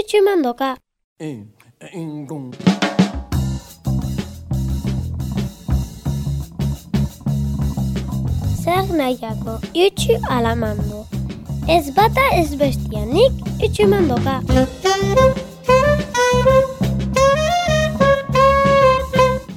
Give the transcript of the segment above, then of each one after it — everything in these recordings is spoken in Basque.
itxumandoka. E, engon. Zer nahiako, itxu alamando. Ez bata ez bestianik itxumandoka.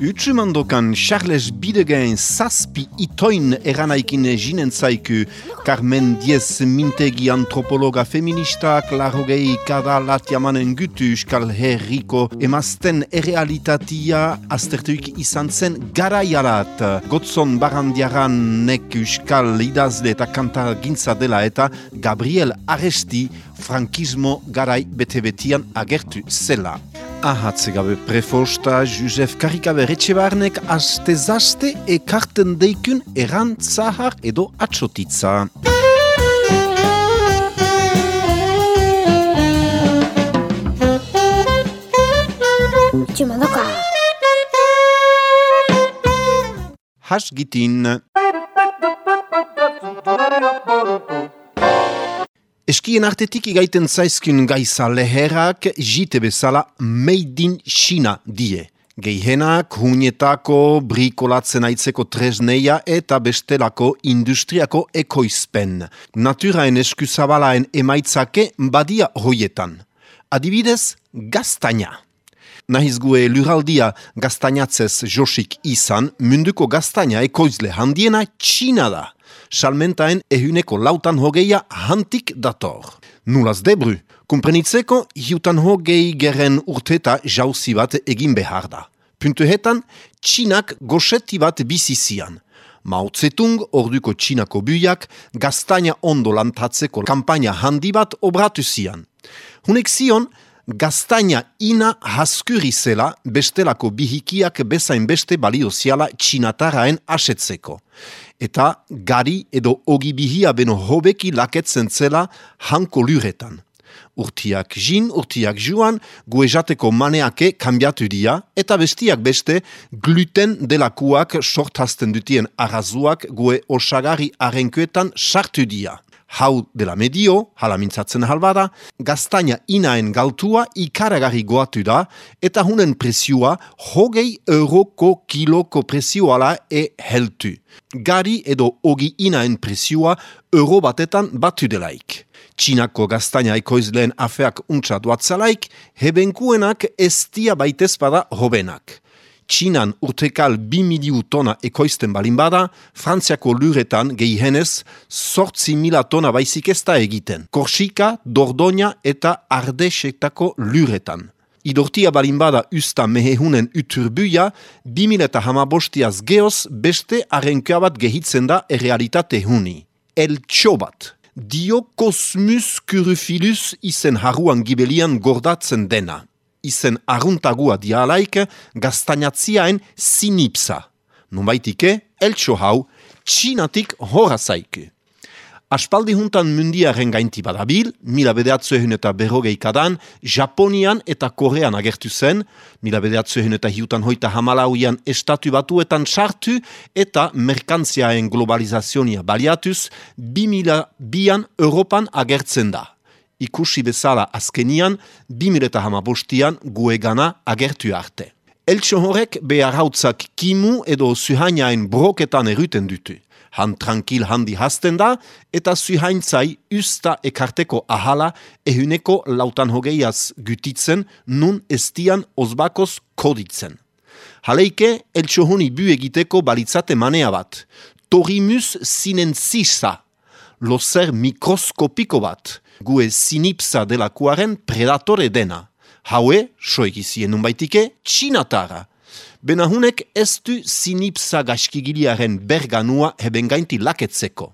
Utsumandokan Charles Bidegen zazpi itoin eranaikin jinen zaiku Carmen Diez mintegi antropologa feministak larrogei kada latiamanen gutu Euskal Herriko emazten errealitatia aztertuik izan zen garaiarat. Gotzon barandiaran nek Euskal idazle eta kantar gintza dela eta Gabriel Aresti frankismo garai bete-betian agertu zela. Ahatze gabe prefosta Josef Karikaber etxebarnek aste zaste ekarten deikun eran zahar edo atxotitza. Itxumandoka. Has gitin. Eskien artetik igaiten zaizkun gaiza leherak jite bezala made in China die. Geihenak, hunetako, brikolatzen aitzeko tresneia eta bestelako industriako ekoizpen. Naturaen eskuzabalaen emaitzake badia hoietan. Adibidez, gaztaina. Nahiz gue luraldia gaztainatzez josik izan, munduko gaztaina ekoizle handiena Txina da. Salmentaen ehuneko lautan hogeia hantik dator. Nulaz debru, kumprenitzeko hiutan hogei geren urteta jauzi bat egin behar da. Puntuhetan, Txinak goxeti bat bizizian. Mao Tsetung, orduko Txinako buiak, gaztaina ondo lantatzeko kampaina handi bat obratu zian. Hunek zion, gaztaina ina haskuri zela bestelako bihikiak bezain beste balio ziala txinataraen asetzeko. Eta gari edo ogi bihia beno hobeki laketzen zela hanko luretan. Urtiak jin, urtiak juan, guezateko maneake kambiatu dia, eta bestiak beste gluten delakuak sortazten dutien arrazuak gue osagari arenkuetan sartu dia hau dela medio, hala mintzatzen halbada, gaztaina inaen galtua ikaragarri goatu da, eta hunen presioa hogei euroko kiloko presioala e heltu. Gari edo ogi inaen presioa euro batetan batu delaik. Txinako gaztaina ekoizleen afeak untsa duatzalaik, hebenkuenak estia baitez bada hobenak. Txinan urtekal bi miliu tona ekoizten balin bada, Frantziako luretan gehihenez sortzi mila tona baizik ez da egiten. Korsika, Dordoña eta Ardesetako luretan. Idortia balin bada usta mehehunen uturbuia, bi mila eta hamabostiaz geoz beste arrenkoa bat gehitzen da errealitate huni. El txobat. Dio kosmus kurufilus izen haruan gibelian gordatzen dena izen aruntagua dialaik gaztainatziaen sinipsa. Numaitike, eltso hau, txinatik horra zaiku. Aspaldi juntan mundiaren gainti badabil, mila bedeatzuehun eta berrogeikadan, Japonian eta Korean agertu zen, mila bedeatzuehun eta hiutan hoita hamalauian estatu batuetan sartu eta merkantziaen globalizazionia baliatuz, bi mila bian Europan agertzen da ikusi bezala azkenian, 2000 hamabostian guegana agertu arte. Eltso horrek behar hautzak kimu edo zuhainain broketan eruten dutu. Han tranquil handi hasten da, eta zuhaintzai usta ekarteko ahala ehuneko lautan hogeiaz gutitzen nun estian ozbakoz koditzen. Haleike, eltsohoni bu egiteko balitzate manea bat. Torimus sinensisa, lozer mikroskopiko bat, gue sinipsa delakuaren predatore dena. Haue, soegizien baitike, txinatara. Benahunek ez du sinipsa gaskigiliaren berganua gainti laketzeko.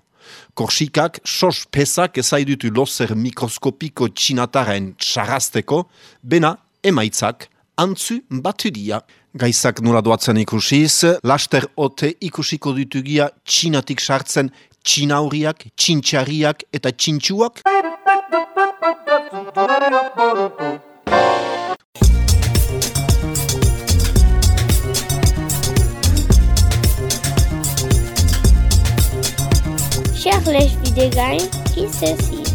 Korsikak sos pesak ezaidutu lozer mikroskopiko txinataren txarrasteko, bena emaitzak antzu batu dia. Gaizak nola doatzen ikusiz, laster ote ikusiko ditugia txinatik sartzen txinauriak, txintxariak eta txintxuak? Charles Videgain, qui se cite.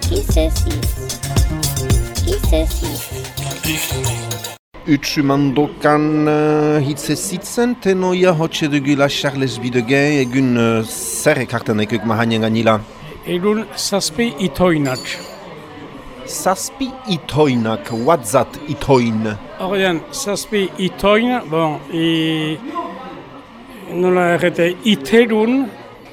Qui Itzesiz. Itzesiz. Utsu mandokan uh, hitze zitzen, tenoia hotxe dugula Charles Bidegen, egun uh, zer ekartan ekuk mahainen ganila. Egun zazpi itoinak. Zazpi itoinak, watzat itoin. Horrean, zazpi itoin, bon, i, nola errete, iterun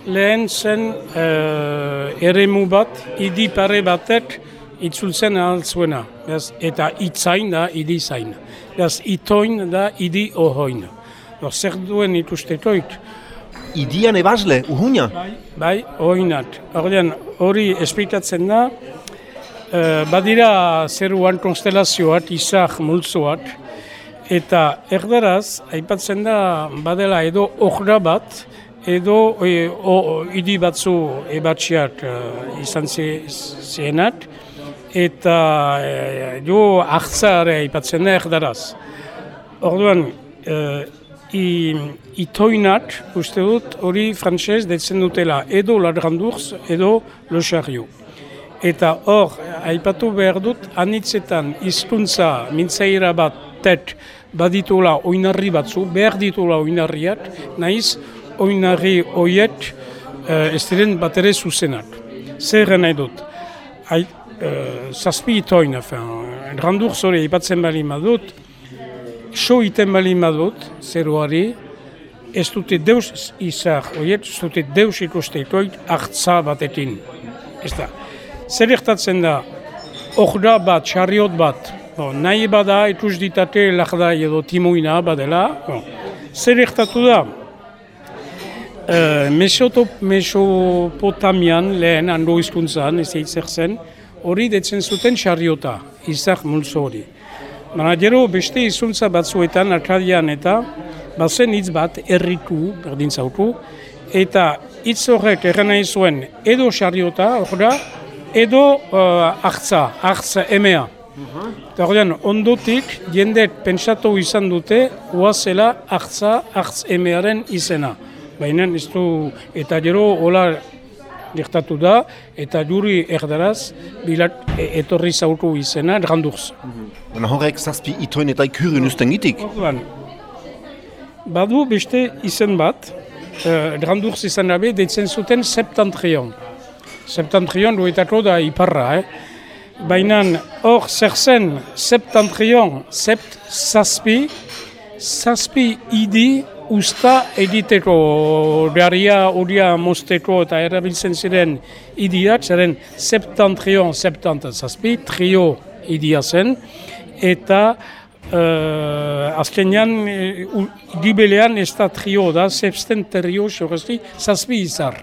lehen zen uh, eremu bat, idi pare batek itzultzen ahal zuena. Beraz, eta itzain da, idi zain. Beraz, itoin da, idi ohoin. Zer duen itustetoit, Idian ebasle, uhuña. Bai, oinat. Ordean, hori esplikatzen da, eh, badira zeruan konstelazioat, izak multzoat, eta erdaraz, aipatzen da, badela edo ohra bat, edo e, o, idi batzu ebatxiak eh, izan zienat, eta e, jo ahtzare aipatzen da erdaraz. Orduan, eh, i, itoinat, uste dut, hori frantxez detzen dutela edo ladrandurz edo loxarrio. Eta hor, aipatu behar dut, anitzetan hizkuntza mintzaira bat tet baditula oinarri batzu, behar ditula oinarriak, naiz oinarri hoiet eh, ez diren bat ere zuzenak. Zer nahi dut? Ai, eh, zazpi itoin, enfin, randurz hori aipatzen bali madut, so iten bali madut, zeruari, ez dute deus izar, oiet, ez dute deus ikusteikoit hartza batekin. Ez da. Zer ertatzen da, ohra bat, xarriot bat, bon, nahi bada ikus ditate lakda edo timoina badela, bon. zer ertatu da, Uh, Mesotop, Mesopotamian lehen hando hizkuntzan, ez eitzer zen, hori detzen zuten xarriota, izak multzo hori. Baina gero beste hizkuntza batzuetan, Arkadian eta, bazen hitz bat, erritu, berdin zautu, eta hitz horrek nahi zuen edo xarriota, horra, edo uh, hartza, hartza emea. Eta horrean, ondotik, jendeek pentsatu izan dute, oazela hartza, hartz emearen izena. Baina ez du, eta gero hola gertatu da, eta juri erdaraz, bilat e, etorri zautu izena, randurz. Baina horrek zazpi itoin eta ikurun usten gitik. Orduan, badu beste izen bat, uh, randurz izan dabe, deitzen zuten septantrion. Septantrion duetako da iparra, eh? Baina hor zer zen septantrion, sept zazpi, zazpi idi usta editeko garia horia mosteko eta erabiltzen ziren idiak, zeren septantrion, septant zazpi, trio idia zen, eta uh, azkenean uh, gibelean ez da trio da, zepsten trio, xorrezti, zazpi izar.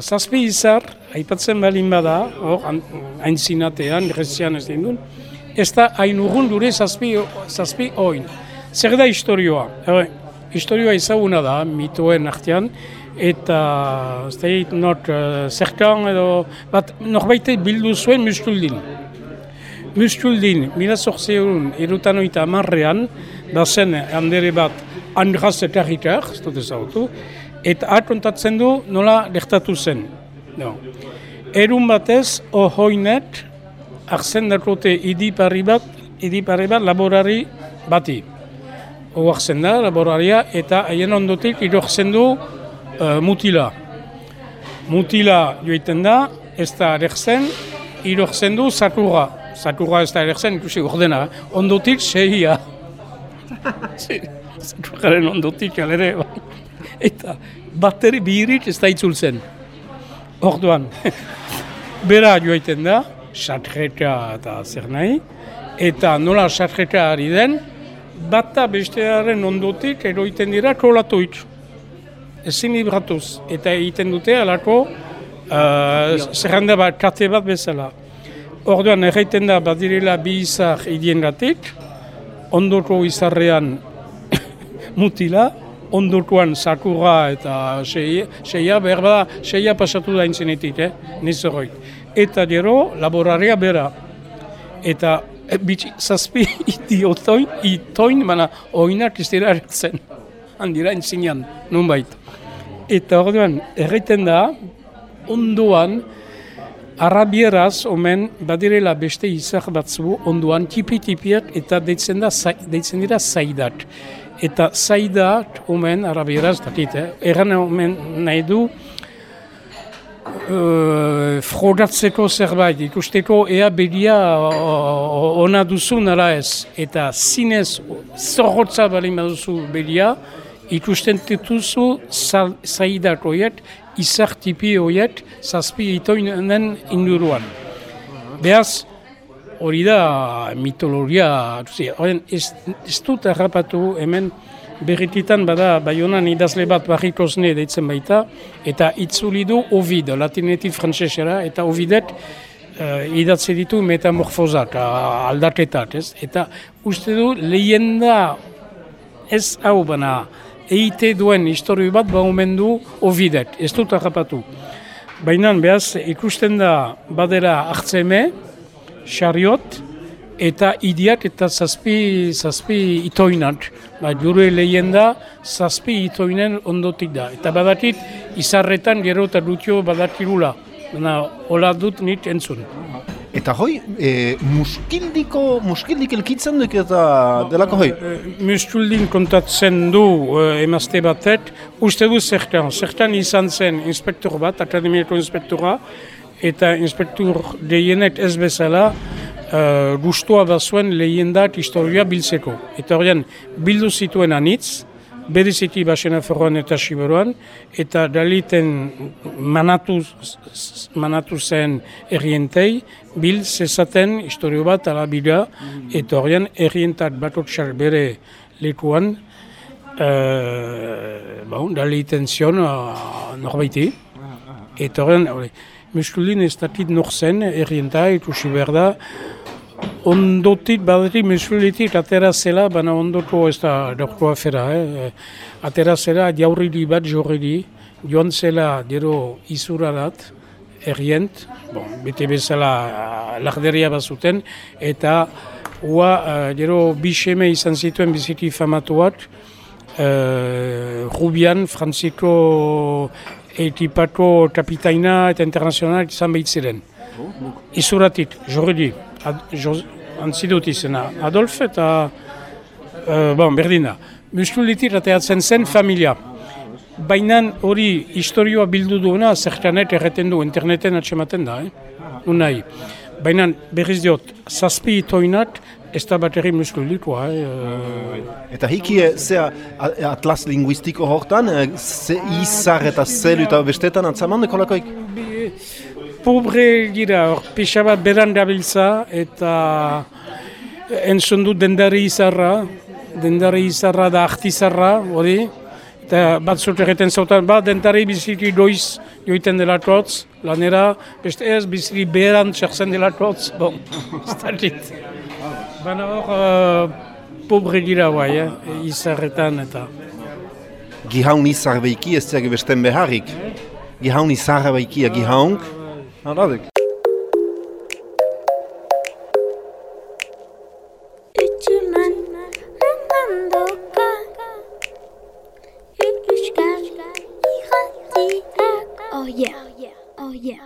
Zazpi izar, aipatzen balin bada, hor, an- aintzinatean, grezian ez dindun, ez da hain urrun dure zazpi, zazpi oin. Zer da historioa? Eh, historioa ezaguna da, mitoen artean, eta da hit not uh, zerkan edo, bat norbaite bildu zuen mustuldin. Mustuldin, mila zortzeun, erutan amarrean, bazen handere bat Andraz eta Ritter, ez dut ezagutu, eta hat kontatzen du nola gertatu zen. No. Erun batez, ohoinet, arzen dakote idiparri bat, idiparri bat laborari bati. Oartzen da, laboraria, eta haien ondotik idortzen du eh, mutila. Mutila joiten da, ez da erexen, idortzen du sakurra. Sakurra ez da erexen, ikusi ordena, eh? ondotik sehia. Sakurraren ondotik alere, bai. eta bateri bihirik ez da itzultzen. Orduan, bera joiten da, satreta eta zer nahi, eta nola satreta ari den, bata bestearen ondotik eroiten dira kolatoit. Ezin libratuz, eta egiten dute alako uh, zerrenda bat, kate bat bezala. Orduan, erraiten da badirela bi izar idiengatik, ondoko izarrean mutila, ondokoan sakurra eta seia, seia behar bada, seia pasatu da intzenetik, eh? nizoroit. Eta gero, laboraria bera. Eta bitxi, zazpi idiotoin, itoin, baina oinak ez dira erretzen. Handira intzinean, nunbait. Eta orduan, erraiten da, ondoan, Arabieraz, omen, badirela beste izar batzu onduan tipi-tipiak eta deitzen, da, deitzen dira zaidat. Eta zaidat, omen, arabieraz, dakit, eh? omen nahi du, uh, frogatzeko zerbait, ikusteko ea bedia ona duzu nara ez. Eta zinez, zorrotza bali baduzu bedia, ikusten dituzu zaidat oiet, izar tipi horiek zazpi itoinen induruan. Beaz, hori da mitologia, horren ez, ez dut errapatu hemen berrititan bada baionan idazle bat barrikozne deitzen baita, eta itzuli du Ovid, latinetik frantzesera, eta Ovidet uh, idatze ditu metamorfozak, aldaketat, ez? Eta uste du lehenda ez hau bana, eite duen historio bat ba omen du ovidet, ez dut agapatu. Baina behaz ikusten da badera hartzeme, xariot, eta idiak eta zazpi, zazpi itoinat. Ba, jure lehien da, zazpi itoinen ondotik da. Eta badatit, izarretan gero eta dutio badatirula. Baina, hola dut nit entzun. Eta hoi, e, muskildiko, muskildik elkitzen duk eta delako hoi? E, muskildin kontatzen du e, emazte batet, uste du zertan, zertan izan zen inspektor bat, akademiako inspektora, eta inspektor deienek ez bezala, e, gustua bazuen lehiendak historia biltzeko. Eta horien, bildu zituen anitz, beriziti basena forroan eta siberuan, eta daliten manatu, manatu zen errientei, bil zezaten historio bat alabila, eta horien errientak bakotxar bere lekuan, uh, bon, daliten zion uh, norbaiti, eta horien, muskulin ez dakit norzen errienta, ikusi behar da, ondotik badetik mesuletik atera zela, baina ondoko ez da dorko afera. Eh? Atera zela jaurri bat jorri joan zela gero izura dat, errient, bon, bete bezala eh, larderia bazuten, eta ua uh, gero biseme izan zituen biziki famatuat, uh, Rubian, Frantziko etipako kapitaina eta internazional izan behitziren. Izuratit, jorri antzidut izena, Adolf eta, uh, bon, berdina, muskulitik rateatzen zen familia. Baina hori historioa bildu duena, zertanet erreten du, interneten atxematen da, eh? unai. Baina berriz diot, zazpi itoinat, ez da bat erri muskulikoa. Eh? Eta hiki, zea atlas linguistiko hortan, ze izar eta zelu eta bestetan atzaman, ekolakoik? Pobre gira, hor pixaba beran dabiltza eta entzun du dendari izarra, dendari izarra da artizarra, hori, eta bat zut egiten zautan, bat dendari biziki doiz joiten dela trotz, lanera, beste ez biziki beran txartzen dela trotz, bon, ez da dit. Baina hor, uh, pobre gira guai, eh, izarretan eta... Gihaun izar behiki ez ziak besten beharrik. Gihaun izar behiki, gihaunk, Anladık. Oh yeah, oh yeah.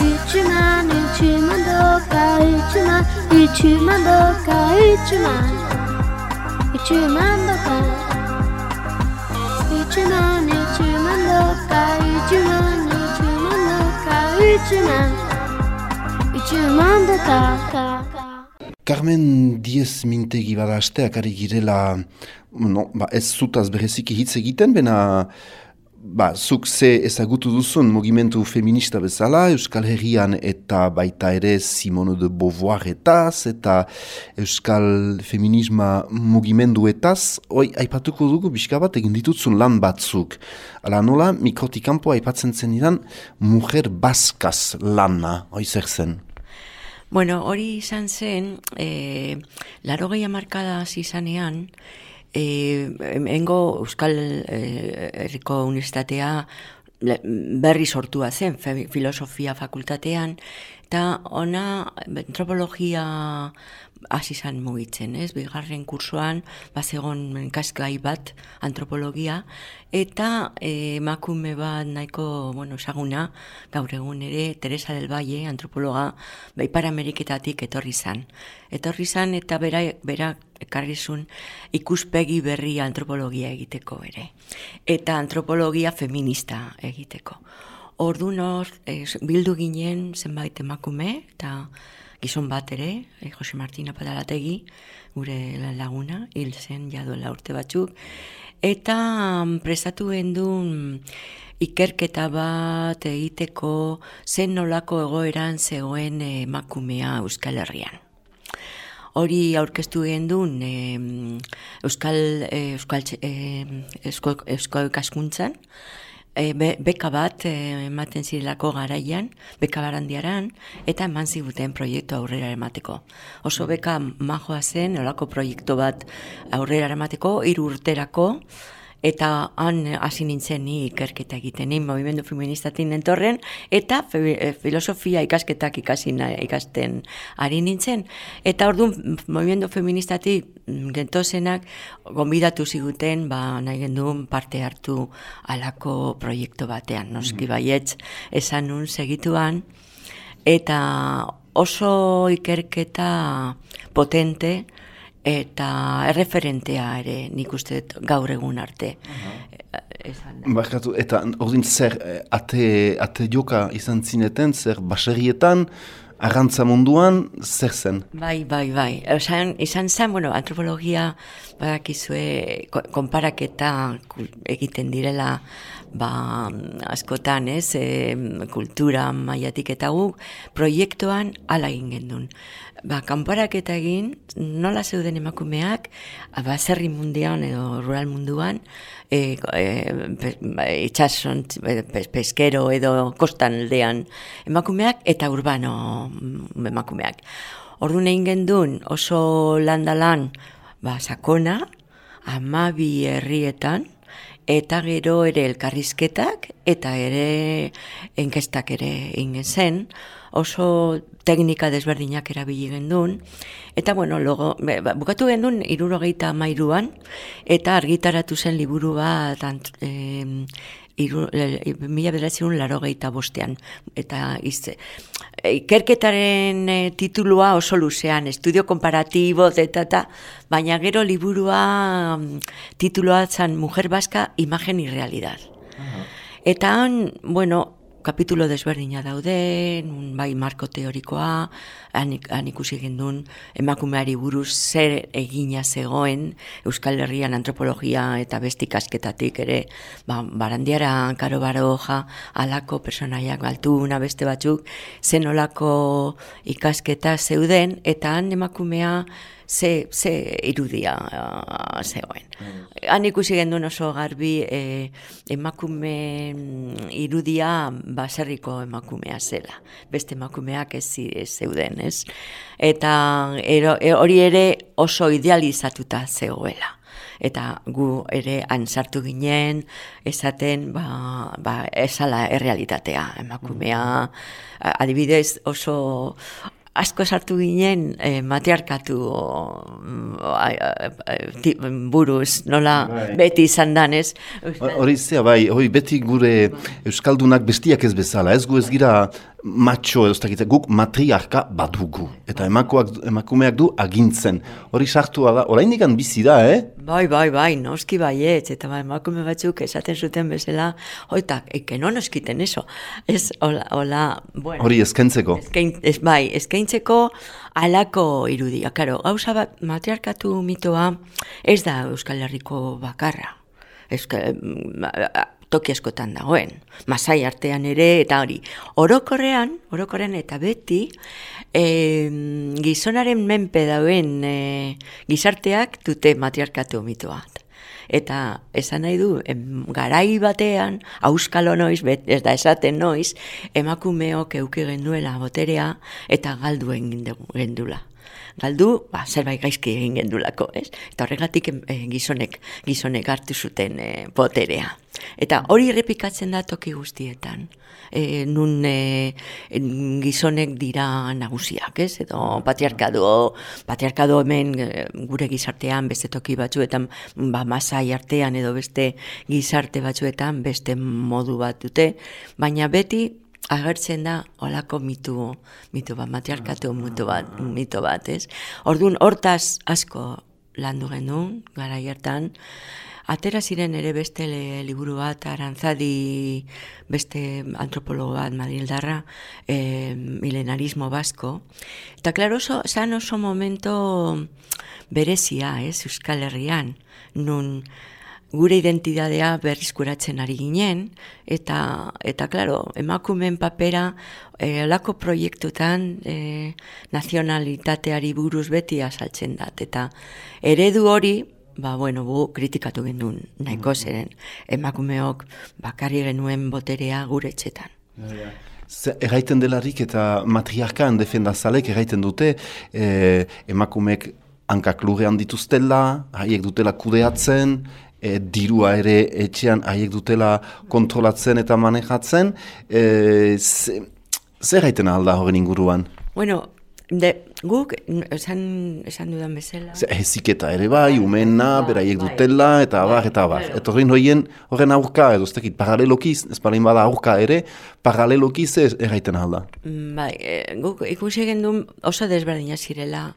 Üçümen, üçümen doka, üçümen, üçümen doka, üçümen, üçümen doka, Carmen Diez mintegi bada asteak ari girela, no, ba, ez zutaz bereziki hitz egiten, bena ba, zuk ze ezagutu duzun mugimendu feminista bezala, Euskal Herrian eta baita ere Simone de Beauvoir etaz, eta Euskal Feminisma mugimenduetaz, oi, aipatuko dugu bizka bat egin ditutzun lan batzuk. Ala nola, mikrotikampo aipatzen zen idan, mujer baskaz lana, oi zer zen? Bueno, hori izan zen, e, laro gehiamarkada markada zizanean, e, engo Euskal eh, Herriko Universitatea berri sortua zen filosofia fakultatean Eta ona antropologia hasi izan mugitzen, ez? Bigarren kursoan bazegon kaskai bat antropologia eta eh, emakume bat nahiko, bueno, esaguna gaur egun ere Teresa del Valle antropologa bai Ameriketatik etorri izan. Etorri izan eta bera bera ekarrizun ikuspegi berri antropologia egiteko ere. Eta antropologia feminista egiteko. Ordu nor, bildu ginen zenbait emakume, eta gizon bat ere, e, Jose Martina Padalategi, gure laguna, hil zen jaduela urte batzuk, eta mm, prestatu gendun ikerketa bat egiteko zen nolako egoeran zegoen emakumea Euskal Herrian. Hori aurkeztu gendun e, Euskal, e, Euskal, e, Euskal, Euskal, Euskal, e, beka bat e, ematen zirelako garaian, beka barandiaran, eta eman ziguten proiektu aurrera emateko. Oso beka majoa zen, olako proiektu bat aurrera emateko, hiru urterako, eta han hasi nintzen ni ikerketa egiten ni movimendu feministatik nentorren eta eh, filosofia ikasketak ikasi ikasten ari nintzen. Eta orduan movimendu feministatik gentozenak gonbidatu ziguten ba nahi gendun parte hartu alako proiektu batean. Noski mm. baietz esan nun segituan. Eta oso ikerketa potente eta erreferentea ere nik uste gaur egun arte. Barkatu, eta ordin zer, eh, ate, ate joka izan zineten, zer baserietan, arrantza munduan, zer zen? Bai, bai, bai. Osan, izan zen, bueno, antropologia, badakizue, konparaketa egiten direla, ba, askotan, ez, e, kultura maiatik eta guk, proiektuan ala egin gendun ba, kanparaketa egin, nola zeuden emakumeak, ba, zerri mundian edo rural munduan, e, e, pe, ba, itxason, peskero edo kostan aldean emakumeak eta urbano mm, emakumeak. Ordu egin gendun oso landalan ba, sakona, amabi herrietan, eta gero ere elkarrizketak, eta ere enkestak ere ingen zen, oso teknika desberdinak erabili gendun, eta bueno, logo, ba, bukatu gendun irurogeita mairuan, eta argitaratu zen liburu bat e, iru, mila bederatzen laro geita bostean, eta izte, ikerketaren e, titulua oso luzean, estudio komparatibo, eta, eta, baina gero liburua titulua zan Mujer Baska, Imagen y Realidad. Eta han, bueno, kapitulo desberdina daude, bai marko teorikoa, han ikusi gendun emakumeari buruz zer egina zegoen Euskal Herrian antropologia eta bestik asketatik ere, ba, barandiara karo baroja, alako personaiak baltuna beste batzuk, zen olako ikasketa zeuden, eta han emakumea ze, ze irudia uh, zegoen. Mm. Han ikusi gendun oso garbi eh, emakume irudia baserriko emakumea zela. Beste emakumeak ez, ez zeuden, ez? Eta ero, e, hori ere oso idealizatuta zegoela eta gu ere ansartu ginen esaten ba, ba esala errealitatea emakumea mm. adibidez oso asko sartu ginen eh, matriarkatu mm, buruz, nola bai. beti izan danez. Hori zea, bai, hori beti gure Euskaldunak bestiak ez bezala, ez gu ez gira matxo edo ez guk matriarka badugu. Eta emakuak, emakumeak du agintzen. Hori sartu da, orain ikan bizi da, eh? Bai, bai, bai, noski baiet, eta bai, emakume batzuk esaten zuten bezala, oita, eke non eskiten eso. Ez, hola, hola, bueno. Hori eskentzeko. Eskein, ez, bai, eskentzeko alako irudia. Karo, gauza bat, matriarkatu mitoa ez da Euskal Herriko bakarra. Euskal, toki askotan dagoen. Masai artean ere eta hori. Orokorrean, orokorrean eta beti e, gizonaren menpe dauen e, gizarteak dute matriarkatu mitoa. Eta esan nahi du, em, garai batean, auskalo noiz, bet, ez da esaten noiz, emakumeok euki genduela boterea eta galduen gendula. Galdu, ba, zerbait gaizki egin gendulako, ez? Eta horregatik eh, gizonek, gizonek hartu zuten eh, poterea. Eta hori errepikatzen da toki guztietan. E, nun e, gizonek dira nagusiak, ez? Edo patriarkado, patriarkado hemen e, gure gizartean beste toki batzuetan, ba, masai artean edo beste gizarte batzuetan beste modu bat dute, baina beti agertzen da olako mitu, mitu bat, matriarkatu mitu bat, mito bat, ez? Orduan, hortaz asko landu genuen, gara hartan, Atera ziren ere beste liburu bat, arantzadi beste antropologo bat, Madrildarra, e, milenarismo basko. Eta, klaro, oso, zan oso momento berezia, ez, Euskal Herrian, nun gure identidadea berrizkuratzen ari ginen, eta, eta klaro, emakumen papera e, lako proiektutan e, nazionalitateari buruz beti azaltzen dat, eta eredu hori, ba, bueno, bu kritikatu gendun nahiko mm-hmm. zeren, emakumeok bakarri genuen boterea gure etxetan. Erraiten delarik eta matriarkan defendazalek erraiten dute e, emakumeek hankak lurrean dituztela, haiek dutela kudeatzen, e, dirua ere etxean haiek dutela kontrolatzen eta manejatzen, e, zer gaiten alda horren inguruan? Bueno, de, guk, esan, esan dudan bezala... Heziketa ere bai, umena, bai, beraiek bai. dutela, eta bai, abar, eta abar. Eta horren horien, horren aurka, edo ez dakit, paralelokiz, ez bada aurka ere, paralelokiz ez erraiten alda. Mm, bai, e, guk ikusi egin oso desberdina zirela,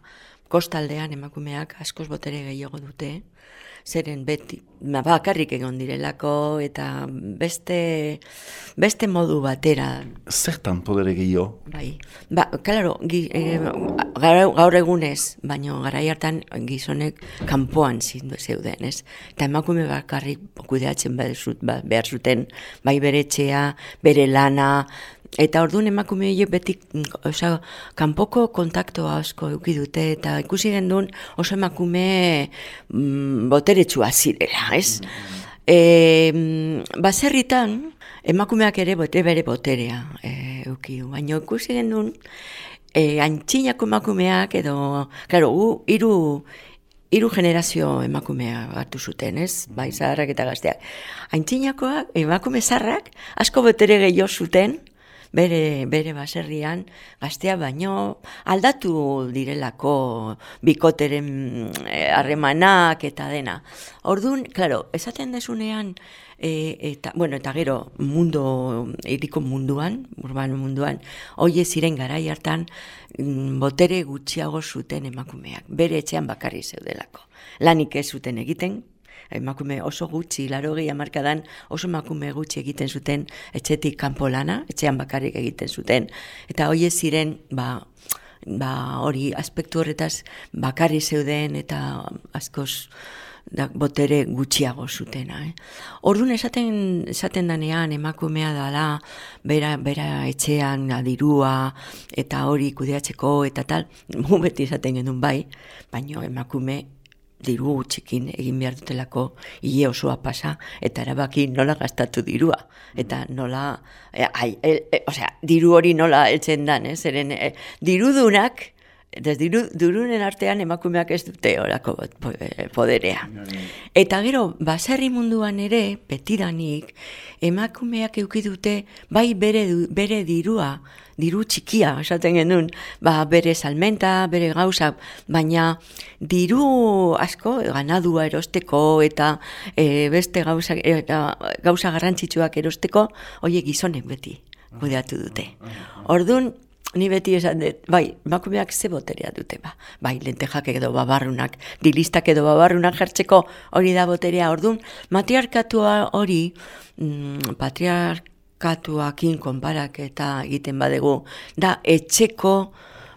kostaldean emakumeak askoz botere gehiago dute, zeren beti, ma bakarrik egon direlako eta beste, beste modu batera. Zertan podere gehiago? Bai, ba, kalaro, gi, e, gaur, egunez, baino gara hartan gizonek kanpoan zindu zeuden, ez? Eta emakume bakarrik kudeatzen behar zuten, bai bere etxea, bere lana, Eta orduan emakume horiek beti, oza, kanpoko kontakto asko eduki dute, eta ikusi gendun oso emakume mm, boteretsua zirela, ez? E, baserritan, emakumeak ere bote bere boterea e, eduki du, baina ikusi gendun, e, antxinako emakumeak edo, claro, u, iru, iru generazio emakumea hartu zuten, ez? Bai, zaharrak eta gazteak. Antxinakoak, emakume zarrak, asko botere gehiago zuten, bere, bere baserrian, gaztea baino aldatu direlako bikoteren eh, harremanak eta dena. Orduan, claro, esaten desunean, e, eta, bueno, eta gero mundu, iriko munduan, urban munduan, hoie ziren garai hartan, mm, botere gutxiago zuten emakumeak, bere etxean bakarri zeudelako. Lanik ez zuten egiten, emakume oso gutxi, laro gehi amarkadan oso emakume gutxi egiten zuten etxetik kanpo lana, etxean bakarrik egiten zuten. Eta hoi ziren, ba, ba, hori aspektu horretaz bakarri zeuden eta askoz da, botere gutxiago zutena. Eh? Orduan esaten, esaten danean emakumea dala, bera, bera etxean adirua eta hori kudeatzeko eta tal, beti esaten genuen bai, baino emakume diru txikin egin behar dutelako hile osoa pasa eta erabaki nola gastatu dirua eta nola e, ai, e, e, osea, diru hori nola eltzen dan, eh? zeren e, dirudunak Des diru, durunen artean emakumeak ez dute orako poderea. Eta gero, baserri munduan ere, betidanik, emakumeak euki dute, bai bere, bere dirua, diru txikia, esaten genuen, ba, bere salmenta, bere gauza, baina diru asko, ganadua erosteko eta e, beste gauza, eta gauza garrantzitsuak erosteko, oie gizonek beti kudeatu dute. Orduan, ni beti esan dut, bai, makumeak ze boterea dute, ba. bai, lentejak edo babarrunak, dilistak edo babarrunak jartzeko hori da boterea, orduan, matriarkatua hori, mm, patriark, katuakin konparak eta egiten badegu, da etxeko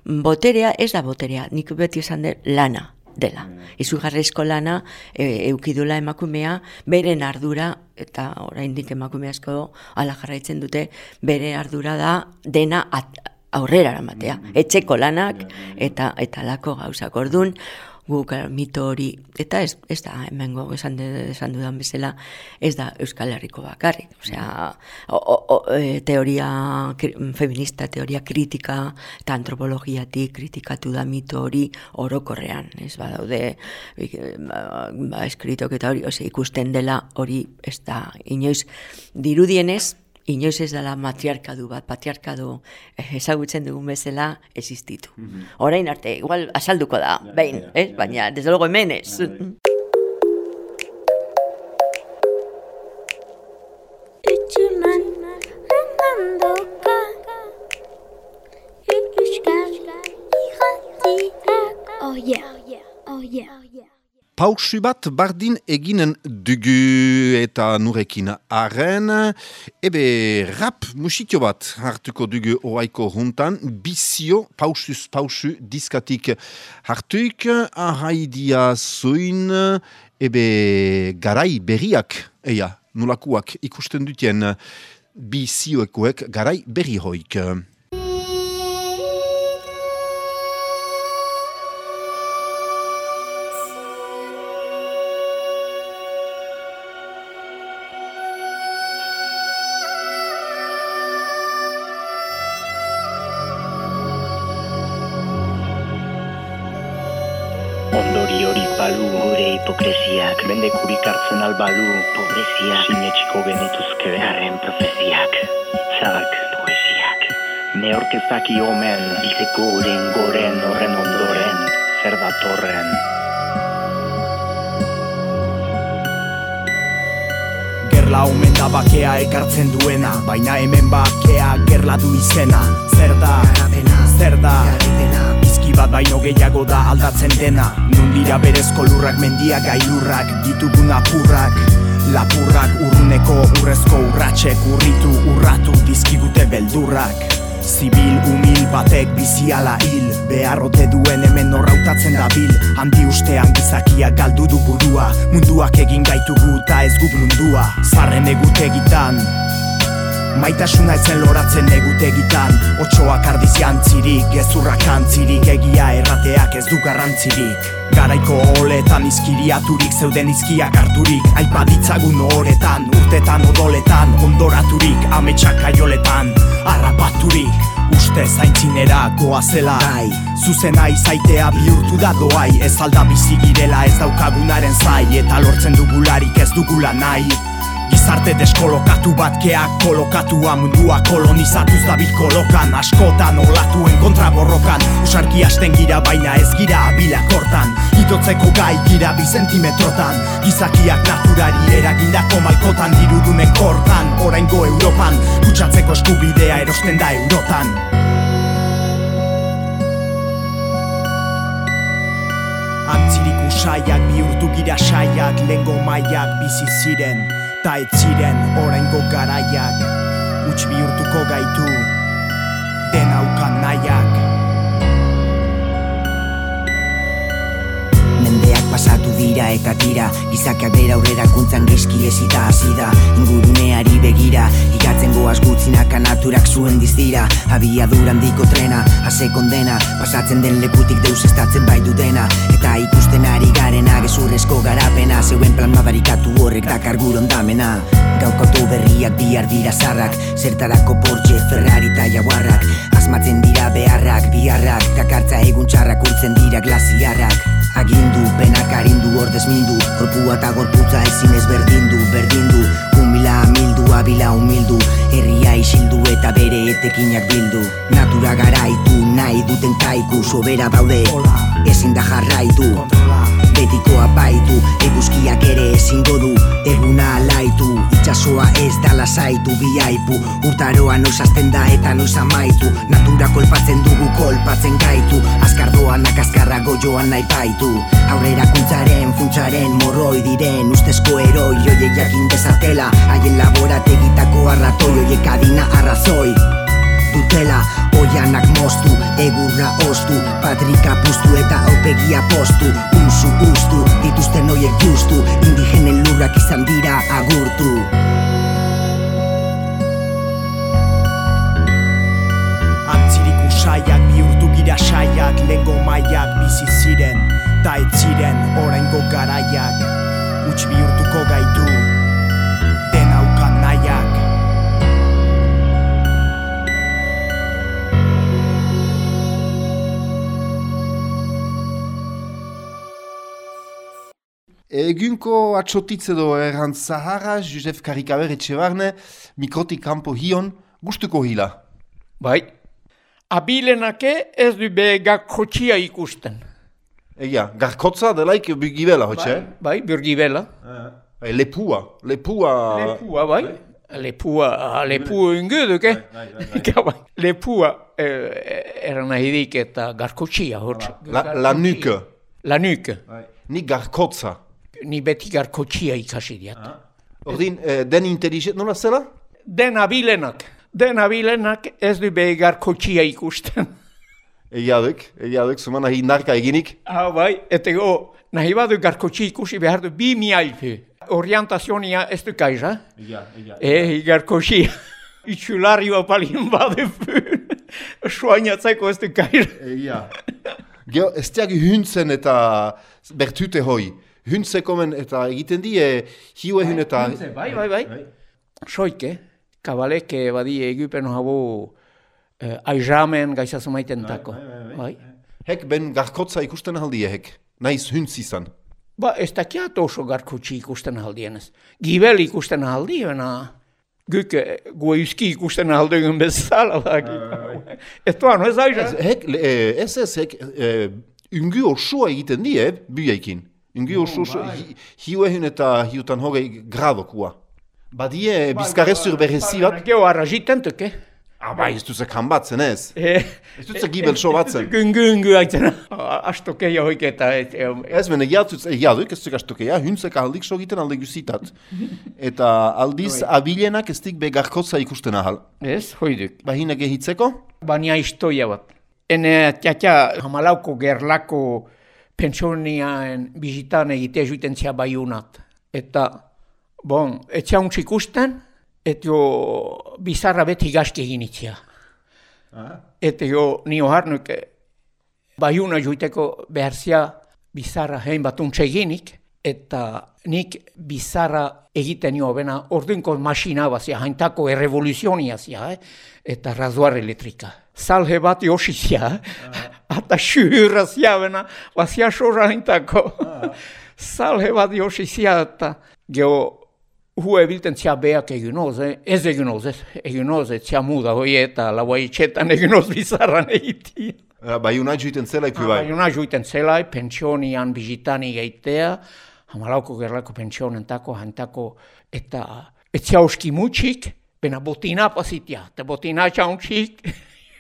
boterea, ez da boterea, nik beti esan dut lana dela. Mm. Izugarrezko lana e, eukidula emakumea, beren ardura, eta oraindik emakume asko ala jarraitzen dute, bere ardura da dena at, aurrera eramatea. Etxeko lanak eta eta lako gauzak. Ordun guk eh, mito hori, eta ez, ez da, hemengo esan, de, esan dudan bezala, ez da Euskal Herriko bakarrik. Osea, o, o, e, teoria feminista, teoria kritika, eta antropologiatik kritikatu da mito hori orokorrean. Ez badaude, ba, ba, eskritok eta hori, ose, ikusten dela hori, ez da, inoiz, dirudienez, inoiz ez dela matriarkadu bat, patriarkadu eh, ezagutzen dugun bezala existitu. Mm Orain arte, igual asalduko da, behin, eh? baina desde luego hemen ez. Oh yeah, oh yeah, oh yeah pausu bat bardin eginen dugu eta nurekin arren, ebe rap musikio bat hartuko dugu oaiko juntan, bizio pausuz pausu diskatik hartuik, ahaidia zuin, ebe garai berriak, eia, nulakuak ikusten dutien bizioekoek garai berri hoik. Hipokresiak Mendekurik hartzen albalu Pobreziak Sinetxiko genituzke beharren profeziak? Zak poesiak Neorkezak iomen Bizeko oren goren horren ondoren Zer datorren? Gerla omen da bakea ekartzen duena Baina hemen bakea gerla du izena. Zer da, zer da, bat baino gehiago da aldatzen dena. Nun dira berezko lurrak mendiak gailurrak Ditugun apurrak. Lapurrak urruneko urrezko urratxek Urritu urratu dizkigute beldurrak. Zibil umil batek biziala hil. Beharrote duen hemen norrautatzen da bil Handi ustean gizakia galdu du burua. Munduak egin gaitugu eta ez guk mundua. Zarren egutegitan Maitasuna etzen loratzen egutegitan. Otsoak ardiz jantzirik, gezurrak antzirik Egia errateak ez du garrantzirik. Garaiko oletan izkiriaturik Zeuden izkiak harturik. Aipaditzagun horretan, urtetan odoletan Ondoraturik, ametsak aioletan Arrapaturik, uste zaintzinera goazela Gai, zuzena izaitea bihurtu da doai. Ez alda bizigirela ez daukagunaren zai. Eta lortzen dugularik ez dugula nahi Gizarte deskolokatu bat keak kolokatua mundua kolonizatuz dabil kolokan Askotan olatuen kontra borrokan. Usarki hasten gira baina ez gira abilak hortan. Itotzeko gai gira bi sentimetrotan Gizakiak naturari eragindako malkotan Dirudunen kortan, oraingo Europan. Kutsatzeko eskubidea erosten da Eurotan Antzirik usaiak bihurtu gira saiak Lengo maiak bizi ziren Ta ez ziren oraingo garaiak. Uts bihurtuko gaitu Denaukan nahiak pasatu dira eta tira Gizakiak bera aurrera kuntzan geski ezita azida Inguruneari begira Ikatzen goaz gutzinaka naturak zuen dizdira Abia durandiko trena, haze kondena Pasatzen den lekutik deus estatzen baitu dena Eta ikusten ari garena gezurrezko garapena Zeuen plan madarikatu horrek dakar guron damena Gaukotu berriak bihar dira zarrak Zertarako Porsche, Ferrari eta Jaguarrak. Asmatzen dira beharrak, biharrak Kakartza egun txarrak urtzen dira glasiarrak Agindu, penak arindu, ordez mindu. Korpua eta gorputza ezin ez berdindu, Humila amildu, abila humildu Herria isildu eta bere etekinak bildu. Natura garaitu, nahi duten kaiku Sobera daude, ezin da jarraitu betiko apaitu Eguzkiak ere ezingo du eguna alaitu Itxasoa ez da lasaitu biaipu Urtaroa noiz da eta noiz amaitu Natura kolpatzen dugu kolpatzen gaitu Azkar doan akazkarra gojoan nahi baitu Aurrera kuntzaren, funtsaren, morroi diren Ustezko eroi, joie jakin dezatela Haien laborategitako arratoi, joie kadina arrazoi dutela Oianak moztu, egurra ostu Patrika puztu eta opegia postu. Unzu ustu, dituzten oiek justu Indigenen lurrak izan dira agurtu. Antziriku saiak bihurtu gira saiak Lengo maiak bizi ziren Ta ez ziren garaiak. Utsi bihurtuko gaitu. Egunko atxotitze do errant Zahara, Josef Karikaber etxe barne, mikrotik kanpo hion, gustuko hila. Bai. Abilenake ez du begak jotxia ikusten. Egia, garkotza delaik bugibela, hotxe? Bai, bai burgibela. Bai, lepua, lepua... Lepua, bai. Lepua, ah, lepua ingudu, ke? Bai, Lepua, eh, era nahi dik eta garkotxia, hotxe. La, la nuke. La nuke. Ni garkotza. Ni beti garkotxia ikasi diat. Ordin, eh, den inteligent, nola zela? Den abilenak. Den abilenak ez du begar kotxia ikusten. Egia duk, egia duk, zuma nahi narka eginik. Ah, bai, eta go, nahi badu garkotxi ikusi behar du bi mialpi. Orientazionia ez du kaiza. Egia, egia. E, garkotxi. Itxulari bapalin badu Suainatzeko ez du kaiza. Egia. Geo, ez diak huntzen eta bertute hoi. Huntzeko men eta egiten die, hiue hun eta... Bai, bai, bai. Soike, kabaleke badi egupen habo eh, aizamen gaizazu maiten tako. Bai, Hek ben garkotza ikusten aldie hek. Naiz huntz izan. Ba, ez dakiat oso garkotxi ikusten aldienez. Gibel ikusten aldiena. Guk goizki ikusten aldien bezala. Ba, ez tuan, ez aiza. Hek, le- eh, ez ez hek, eh, ungu osoa egiten die, biekin. Ungu oso oso, hi- hiue hun eta hiutan hogei gradokua. Badie, bizkarrezur berrezi bat. Geo arraziten tuke. Ah, bai, ez duzek hanbatzen ez. Eh, Ez duzek gibel so batzen. Gungu, gungu, aitzen. Astoke joik eta... et- em, Ez men egiatuz, egiaduk, ez duzek astukea, huntzek aldik so egiten alde guzitat. Eta aldiz, abilenak ez dik begarkotza ikusten ahal. Ez, hoiduk. Bahina gehitzeko? Baina historia bat. Ene, tiatia, hamalauko gerlako pentsioniaen bizitan egitea juiten zia baiunat. Eta, bon, etxea untz ikusten, eta jo, bizarra beti gaski egin itzia. Eta jo, nio harnuk, baiuna juiteko behar zia bizarra hein bat untz eginik, eta nik bizarra egiten nio bena orduinko masina bazia, haintako errevoluzionia zia, eh? eta razuar elektrika. Salhe bat josi zia, eta xurra zia bena, bazia sorra haintako. Salhe bat josi zia, eta geho, hu ebilten zia beak eginoz, eh? ez eginoz, ez eginoz, ez zia muda hoi eta laua itxetan eginoz bizarran egitia. Bai, una juiten zela iku bai. Baina juiten zelai, pentsionian bizitani geitea, hamalauko gerlako pentsionentako, hantako, eta etzia oski mutxik, bena botina pasitia, eta botina txauntxik,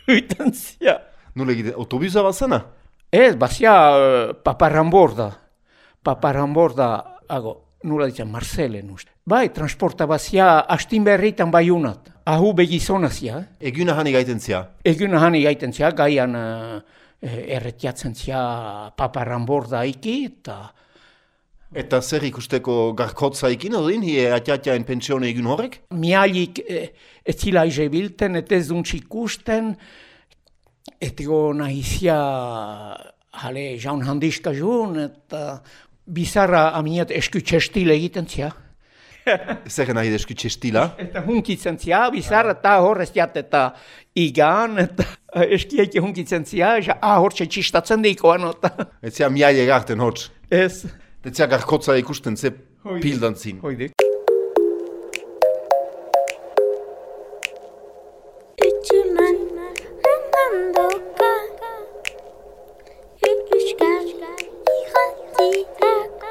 juiten zia. Nule egiten, autobusa bat zena? Ez, bazia uh, paparramborda, paparramborda, ago, nula ditzen, Marcelen uste. Bai, transporta bazia astin berritan baiunat, ahu begizona zia, eh? Eguna hani gaiten zia. Egun hani gaiten zia, gaian uh, erretiatzen zia paparramborda iki, eta Eta zer ikusteko garkotza ikin, odin, hi atiatiaen pentsione egun horrek? mialik eh, ez zila ize bilten, eta ez duntz ikusten, eta go nahizia, jale, jaun handiska jun, eta bizarra amiet eskutxestil egiten zia. Zer nahi desku txestila? Eta hunkitzen zia, bizarra, eta horrez jat, eta igan, eta eskieke hunkitzen zia, ja, ah, hortxe txistatzen deikoan, eta Ez zia miai egarten hotz. ez. të cja ka koca i kushtën se pildën sin. Hojdi.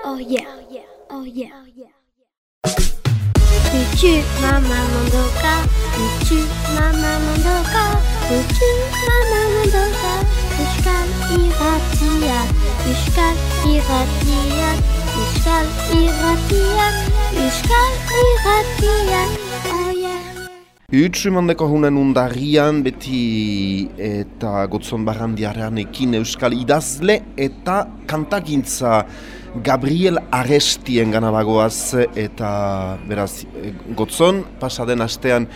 Oh yeah, oh yeah, oh yeah. Uçu mama mondoka, uçu mama mondoka, uçu mama Ykköskär ihatiak Ykköskär ihatiak Ykköskär ihatiak Oh yeah Utsumandeko hunen undarrian beti eta gotzon barandiaranekin euskal idazle eta kantakintza Gabriel Arestien gana eta beraz gotzon pasaden astean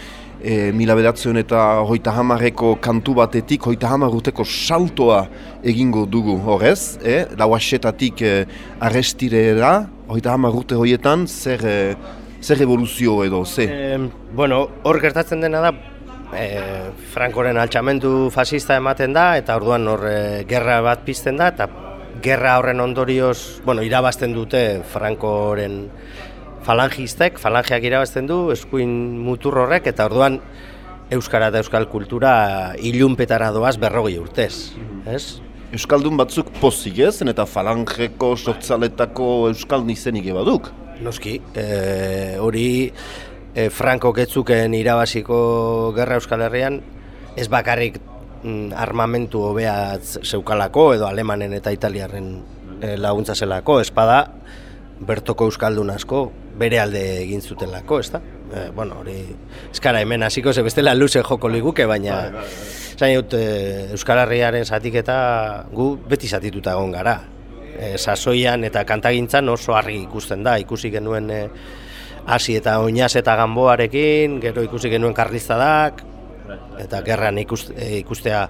e, mila bedatzen eta hoita hamarreko kantu batetik hoita hamar urteko saltoa egingo dugu horrez, e? lauasetatik e, arrestirera, hoita hamar urte hoietan zer, e, zer evoluzio edo, ze? Eh, bueno, hor gertatzen dena da, eh, Frankoren altxamendu fasista ematen da, eta orduan hor eh, gerra bat pizten da, eta gerra horren ondorioz, bueno, irabazten dute Frankoren falangistek, falangeak irabazten du, eskuin mutur horrek, eta orduan Euskara eta Euskal kultura ilunpetara doaz berrogei urtez, ez? Euskaldun batzuk pozik ez, eta falangeko sortzaletako Euskaldun izenik baduk. Noski, e, hori e, Franko ketzuken irabaziko gerra Euskal Herrian, ez bakarrik mm, armamentu hobea zeukalako edo alemanen eta italiarren e, laguntza zelako, espada bertoko euskaldun asko bere alde egin zutelako, ezta? E, bueno, hori eskara hemen hasiko ze bestela luze joko liguke, baina zain dut e, Euskal Herriaren zatiketa gu beti zatituta egon gara. E, sasoian eta kantagintzan oso argi ikusten da, ikusi genuen e, hasi eta oinaz eta ganboarekin, gero ikusi genuen karlizadak, eta gerran ikustea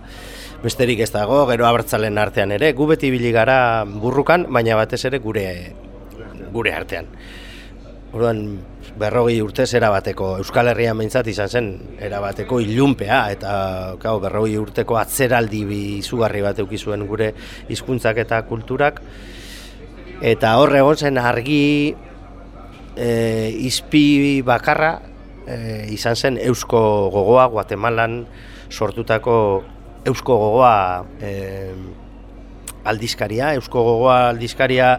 besterik ez dago, gero abertzalen artean ere, gu beti bili gara burrukan, baina batez ere gure gure artean. Orduan berrogei urtez erabateko Euskal Herrian behintzat izan zen erabateko ilunpea eta gau, berrogei urteko atzeraldi izugarri bat zuen gure hizkuntzak eta kulturak. Eta hor egon zen argi e, izpi bakarra e, izan zen Eusko Gogoa Guatemalan sortutako Eusko Gogoa e, aldizkaria, Eusko Gogoa aldizkaria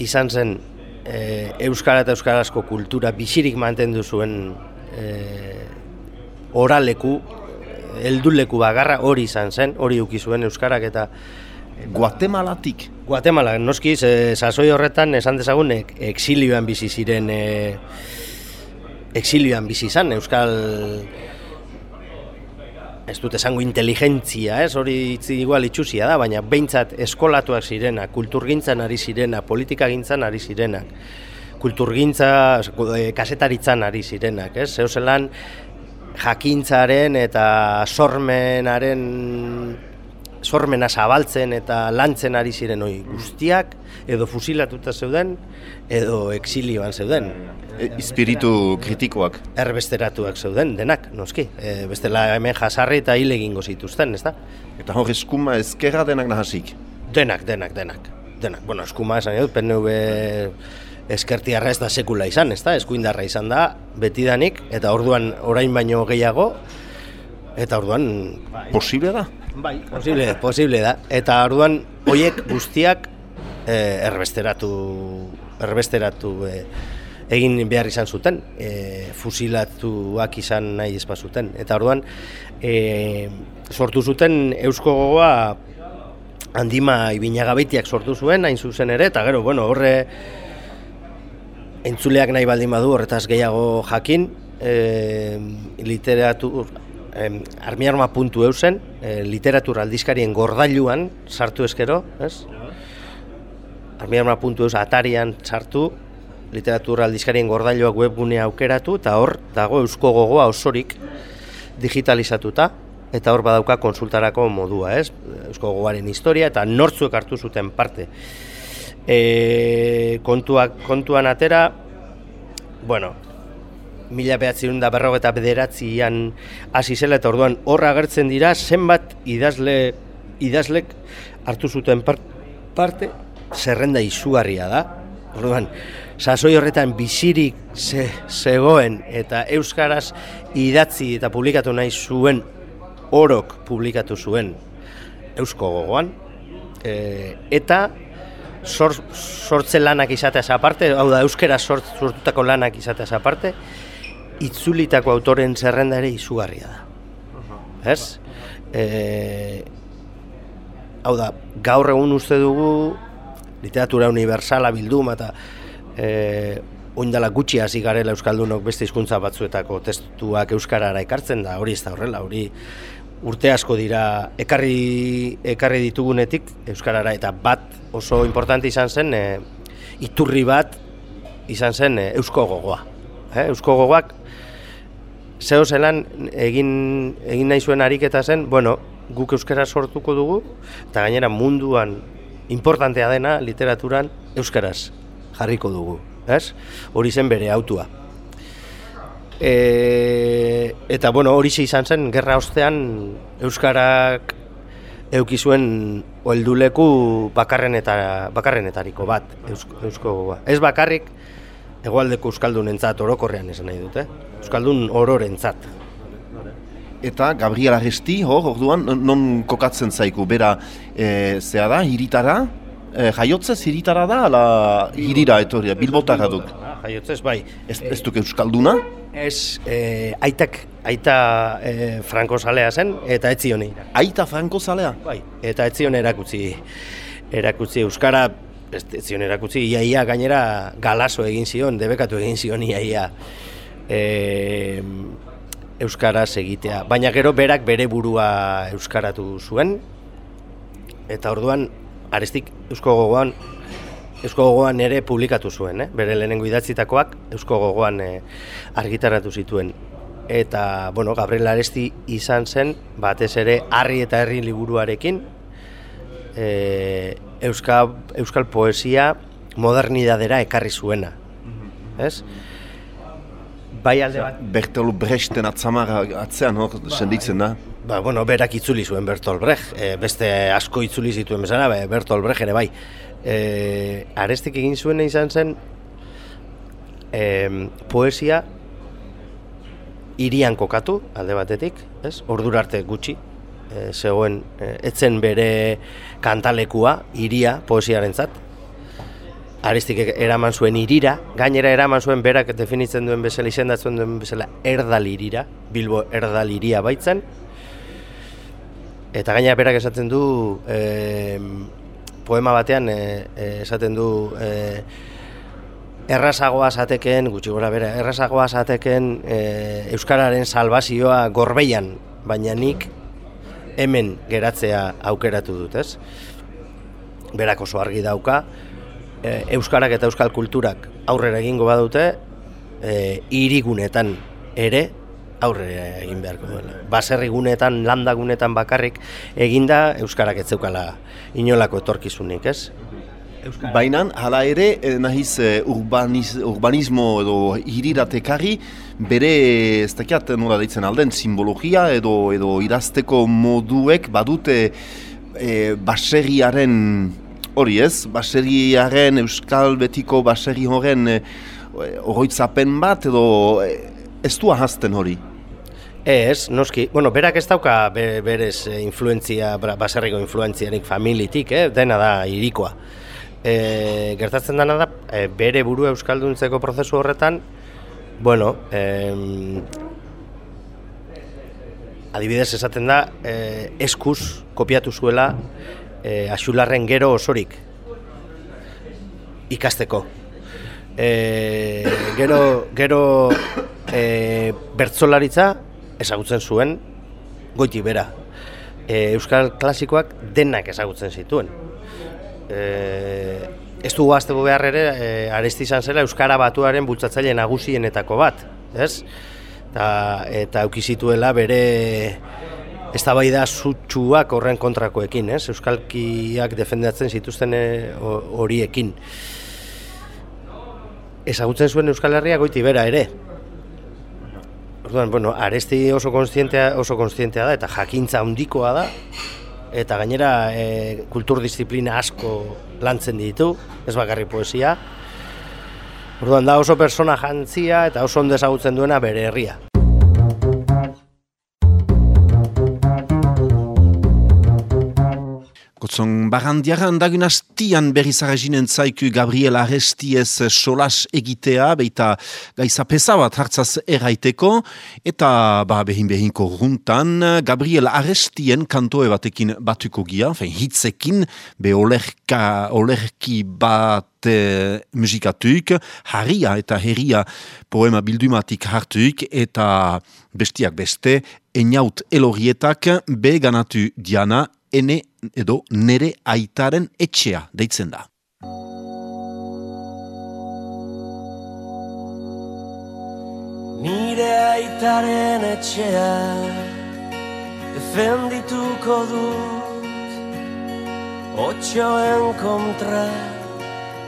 izan zen e, Euskara eta Euskarazko kultura bizirik mantendu zuen e, oraleku, helduleku bagarra hori izan zen, hori uki zuen Euskarak eta Guatemalatik? Guatemala, noski, sasoi horretan esan dezagun exilioan bizi ziren e, exilioan bizi izan Euskal ez dut esango inteligentzia, ez hori igual itxusia da, baina behintzat eskolatuak zirena, kulturgintzan ari zirena, politikagintzan ari zirenak, kulturgintza, eh, kasetaritzan ari zirenak, ez? Zeu zelan jakintzaren eta sormenaren sormena zabaltzen eta lantzen ari ziren hori guztiak, edo fusilatuta zeuden, edo exilioan zeuden. E, espiritu kritikoak. Erbesteratuak zeuden, denak, noski. E, bestela hemen jasarri eta hile egingo zituzten, ez da? Eta hor eskuma ezkerra denak nahasik? Denak, denak, denak. Denak, bueno, eskuma esan dut, PNV eskertiarra ez da sekula izan, ez da? Eskuindarra izan da, betidanik, eta orduan orain baino gehiago, eta orduan... Posible da? Bai, posible, posible da. Eta orduan hoiek guztiak eh, erbesteratu erbesteratu eh, egin behar izan zuten, eh, fusilatuak izan nahi ezpa zuten. Eta orduan eh, sortu zuten Eusko Gogoa handima ibinagabeitiak sortu zuen, hain zuzen ere, eta gero, bueno, horre entzuleak nahi baldin badu horretaz gehiago jakin, e, literatur, eh, armiarma puntu eusen, eh, literatura aldizkarien gordailuan sartu eskero, ez? Armiarma puntu eus atarian sartu, literatura aldizkarien gordailuak webgunea aukeratu, eta hor dago eusko gogoa osorik digitalizatuta, eta hor badauka konsultarako modua, ez? Eusko gogoaren historia, eta nortzuek hartu zuten parte. E, kontuak, kontuan atera, bueno, mila behatzen da berrogeta bederatzian hasi zela eta orduan horra agertzen dira zenbat idazle idazlek hartu zuten parte zerrenda izugarria da orduan sasoi horretan bizirik ze, zegoen eta euskaraz idatzi eta publikatu nahi zuen orok publikatu zuen eusko gogoan e, eta sortze lanak izateaz aparte, hau da, euskera sort, sortutako lanak izateaz aparte, itzulitako autoren zerrenda ere izugarria da. Ez? E, hau da, gaur egun uste dugu literatura universala bilduma eta e, oindala gutxi hasi garela Euskaldunok beste hizkuntza batzuetako testuak Euskarara ekartzen da, hori ez da horrela, hori urte asko dira ekarri, ekarri ditugunetik Euskarara eta bat oso importante izan zen e, iturri bat izan zen e, Eusko gogoa. E, Eusko gogoak zeo zelan egin, egin nahi zuen ariketa zen, bueno, guk euskara sortuko dugu, eta gainera munduan importantea dena literaturan euskaraz jarriko dugu, ez? Hori zen bere autua. E, eta bueno, hori izan zen gerra ostean euskarak eduki zuen helduleku bakarrenetara bakarrenetariko bat eusko, eusko Ez bakarrik hegoaldeko euskaldunentzat orokorrean esan nahi dute, eh? euskaldun ororentzat. Eta Gabriela Resti, hor, orduan, non kokatzen zaiku, bera e, zea da, hiritara, Eh, e, jaiotzez hiritara da, ala hirira etorria, bilbotara duk? Ah, jaiotzez, bai. Ez, ez duk euskalduna? Ez, e, aitak, aita eh, e, frankozalea zen, eta ez zion Aita frankozalea? Bai, eta ez zion erakutzi, erakutzi euskara, ez zion erakutzi, iaia ia, gainera galazo egin zion, debekatu egin zion iaia. Ia. E, euskaraz egitea. Baina gero berak bere burua euskaratu zuen, eta orduan Arestik Eusko Gogoan Eusko Gogoan ere publikatu zuen, eh? bere lehenengo idatzitakoak Eusko Gogoan eh, argitaratu zituen. Eta, bueno, Gabriel Aresti izan zen, batez ere, harri eta herri liburuarekin, eh, Euska, euskal poesia modernidadera ekarri zuena. Mhm. Ez? Bai alde bat... Bertolu Brechten atzamarra atzean hor bai. senditzen da. Ba, bueno, berak itzuli zuen Bertolt Brecht, e, beste asko itzuli zituen bezala, ba, Bertolt Brecht ere bai. E, arestik egin zuena izan zen e, poesia irian kokatu, alde batetik, ez? Ordura arte gutxi e, zegoen e, etzen bere kantalekua iria poesiarentzat. Arestik e, eraman zuen irira, gainera eraman zuen berak definitzen duen bezala, izendatzen duen bezala erdal irira, Bilbo erdal iria baitzen, Eta gaina berak esaten du e, poema batean e, e, esaten du e, errazagoa zateken, gutxi gora bera, errazagoa zateken e, Euskararen salbazioa gorbeian, baina nik hemen geratzea aukeratu dut, ez? Berak oso argi dauka, e, Euskarak eta Euskal kulturak aurrera egingo badute, e, irigunetan ere, aurre egin beharko duela. Baserri gunetan, landagunetan bakarrik, eginda Euskarak ez zeukala inolako etorkizunik, ez? Euskara. Baina, hala ere, eh, nahiz eh, urbaniz, urbanismo edo hiriratekari, bere, ez dakiat, nola deitzen alden, simbologia edo, edo idazteko moduek badute e, baserriaren hori ez, baserriaren, euskal betiko baserri horren e, oroitzapen bat edo e, ez du ahazten hori? Ez, noski. Bueno, berak ez dauka be, berez eh, influentzia, baserriko influentziarik familitik, eh? dena da irikoa. E, eh, gertatzen dena da, e, bere buru euskalduntzeko prozesu horretan, bueno, e, adibidez esaten da, e, eskuz kopiatu zuela e, axularren gero osorik ikasteko. E, gero, gero e, bertzolaritza ezagutzen zuen goiti bera. E, Euskal klasikoak denak ezagutzen zituen. E, ez dugu aztebo behar ere, e, aresti izan zela Euskara batuaren bultzatzaile nagusienetako bat, ez? Ta, eta eukizituela bere eztabaida sutsuak horren kontrakoekin, ez? Euskalkiak defendatzen zituzten e, horiekin. Ezagutzen zuen Euskal Herria goiti bera ere, Orduan, bueno, aresti oso konstientea, oso konstientea da eta jakintza handikoa da eta gainera e, kulturdisziplina asko lantzen ditu, ez bakarri poesia. Orduan da oso persona jantzia eta oso ondezagutzen duena bere herria. Urtzon barandiaran, dagun hastian berrizarra zinen zaiku Gabriel Arestiez solas egitea, beita gaiza pesabat hartzaz erraiteko, eta ba, behin behinko runtan, Gabriel Arestien kantoe batekin batuko gia, fein hitzekin, be olerka, olerki bat, E, musikatuk, harria eta herria poema bildumatik hartuk eta bestiak beste, eniaut elorietak beganatu diana ene edo nere aitaren etxea deitzen da. Nire aitaren etxea defendituko dut Otxoen kontra,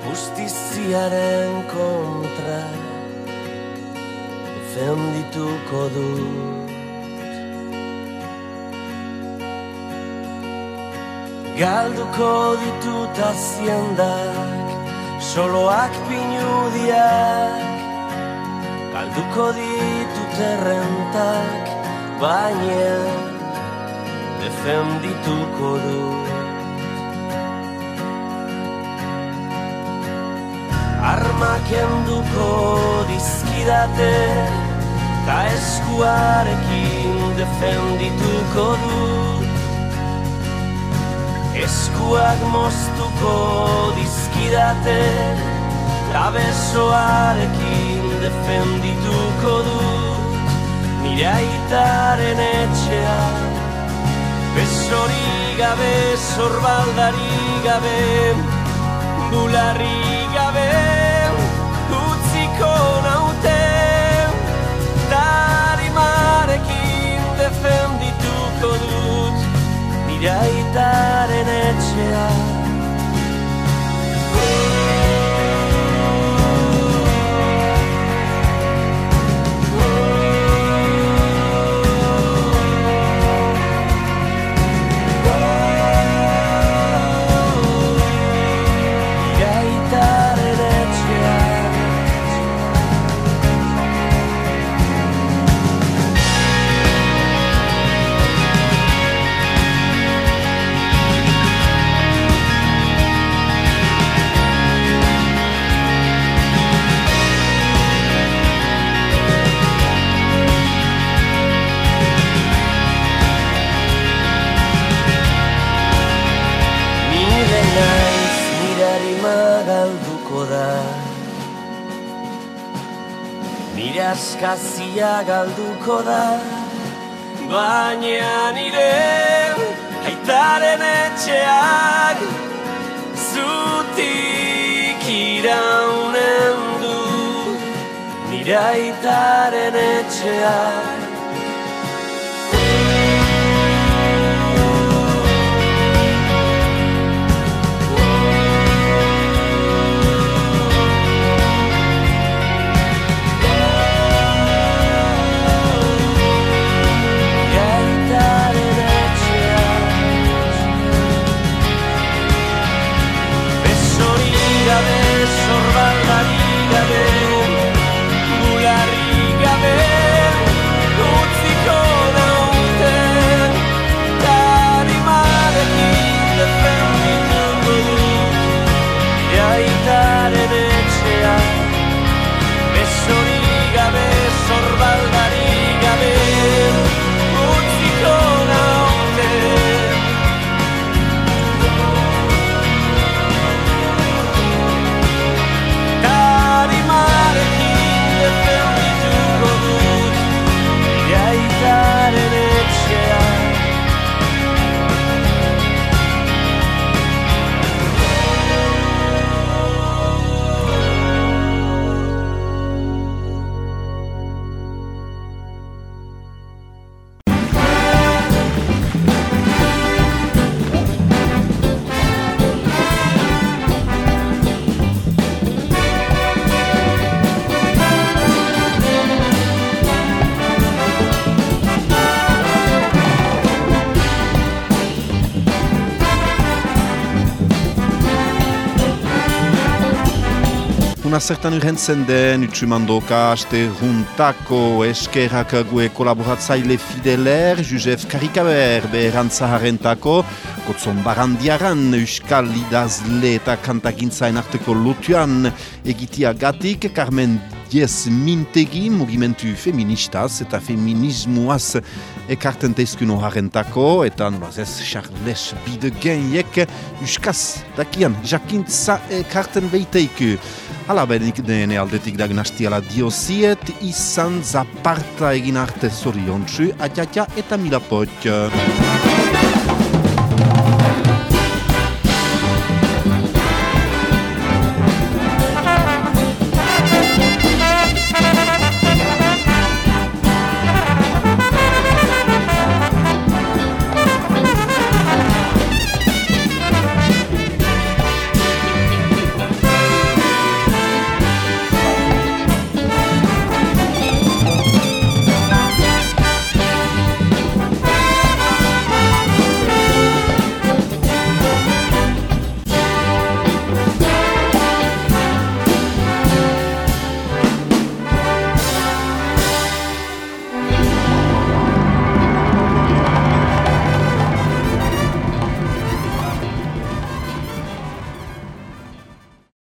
justiziaren kontra Defendituko dut Galduko ditut aziendak Soloak pinudiak. Galduko ditut errentak Baina defendituko dut. Armak enduko dizkidate Ta eskuarekin defendituko dut Eskuak moztuko dizkidate Ta besoarekin defendituko dut Nire aitaren etxea Besori gabe, zorbaldari gabe Bularri Nire aitaren etxea askazia galduko da. Baina nire aitaren etxeak Zutik iraunen du. Nire aitaren etxeak Una zertan urrentzen den, utsumandoka, aste juntako eskerrak gue kolaboratzaile fideler, Josef Karikaber beherantza harentako, gotzon barandiaran euskal idazle eta kantagintzain arteko lotuan egitia gatik, Carmen Diez Mintegi, mugimentu feministaz eta feminismuaz ekarten teizkuno harentako, eta nolaz ez, Charles Bidegeniek euskaz dakian jakintza ekarten beiteiku. Hala benik dene aldetik dagnastiala dioziet, izan zaparta egin arte zoriontsu, atiatia eta milapot.